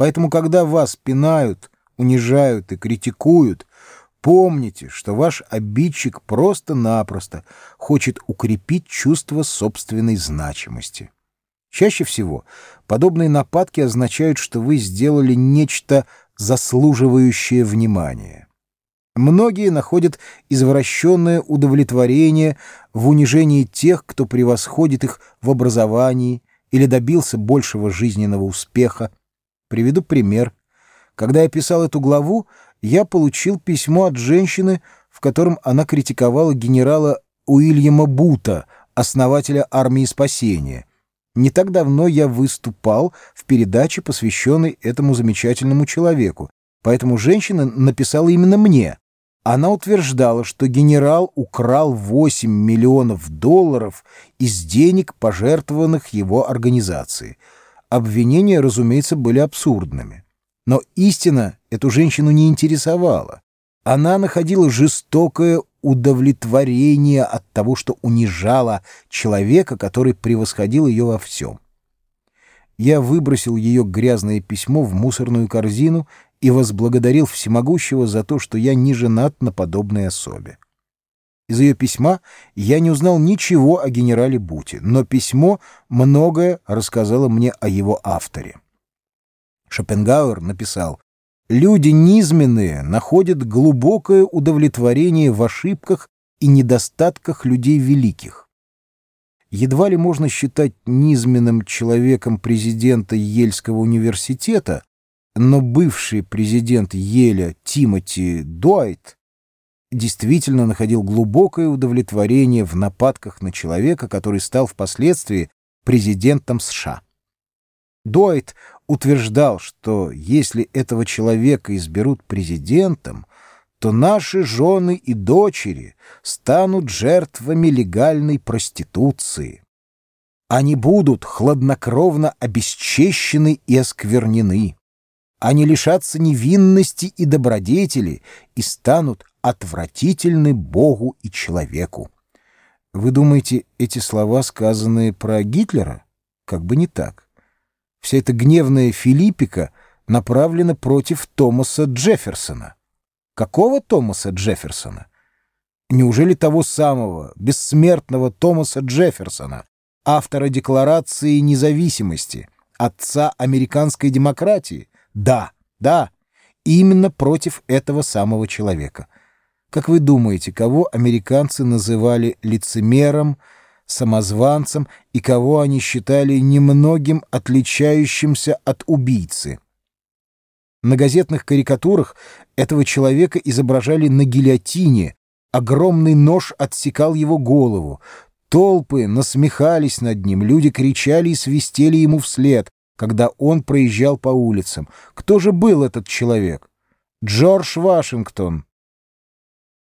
Поэтому, когда вас пинают, унижают и критикуют, помните, что ваш обидчик просто-напросто хочет укрепить чувство собственной значимости. Чаще всего подобные нападки означают, что вы сделали нечто заслуживающее внимания. Многие находят извращенное удовлетворение в унижении тех, кто превосходит их в образовании или добился большего жизненного успеха. Приведу пример. Когда я писал эту главу, я получил письмо от женщины, в котором она критиковала генерала Уильяма Бута, основателя армии спасения. Не так давно я выступал в передаче, посвященной этому замечательному человеку, поэтому женщина написала именно мне. Она утверждала, что генерал украл 8 миллионов долларов из денег, пожертвованных его организацией. Обвинения, разумеется, были абсурдными. Но истина эту женщину не интересовала. Она находила жестокое удовлетворение от того, что унижала человека, который превосходил ее во всем. Я выбросил ее грязное письмо в мусорную корзину и возблагодарил всемогущего за то, что я не женат на подобной особе. Из ее письма я не узнал ничего о генерале Буте, но письмо многое рассказало мне о его авторе. Шопенгауэр написал «Люди низменные находят глубокое удовлетворение в ошибках и недостатках людей великих. Едва ли можно считать низменным человеком президента Ельского университета, но бывший президент Еля Тимоти Дуайт действительно находил глубокое удовлетворение в нападках на человека, который стал впоследствии президентом США. Дуайт утверждал, что если этого человека изберут президентом, то наши жены и дочери станут жертвами легальной проституции. Они будут хладнокровно обесчещены и осквернены. Они лишатся невинности и добродетели и станут отвратительны Богу и человеку. Вы думаете, эти слова, сказанные про Гитлера? Как бы не так. Вся эта гневная Филиппика направлена против Томаса Джефферсона. Какого Томаса Джефферсона? Неужели того самого, бессмертного Томаса Джефферсона, автора Декларации независимости, отца американской демократии? Да, да, именно против этого самого человека. Как вы думаете, кого американцы называли лицемером, самозванцем и кого они считали немногим отличающимся от убийцы? На газетных карикатурах этого человека изображали на гильотине, огромный нож отсекал его голову, толпы насмехались над ним, люди кричали и свистели ему вслед, когда он проезжал по улицам. Кто же был этот человек? Джордж Вашингтон.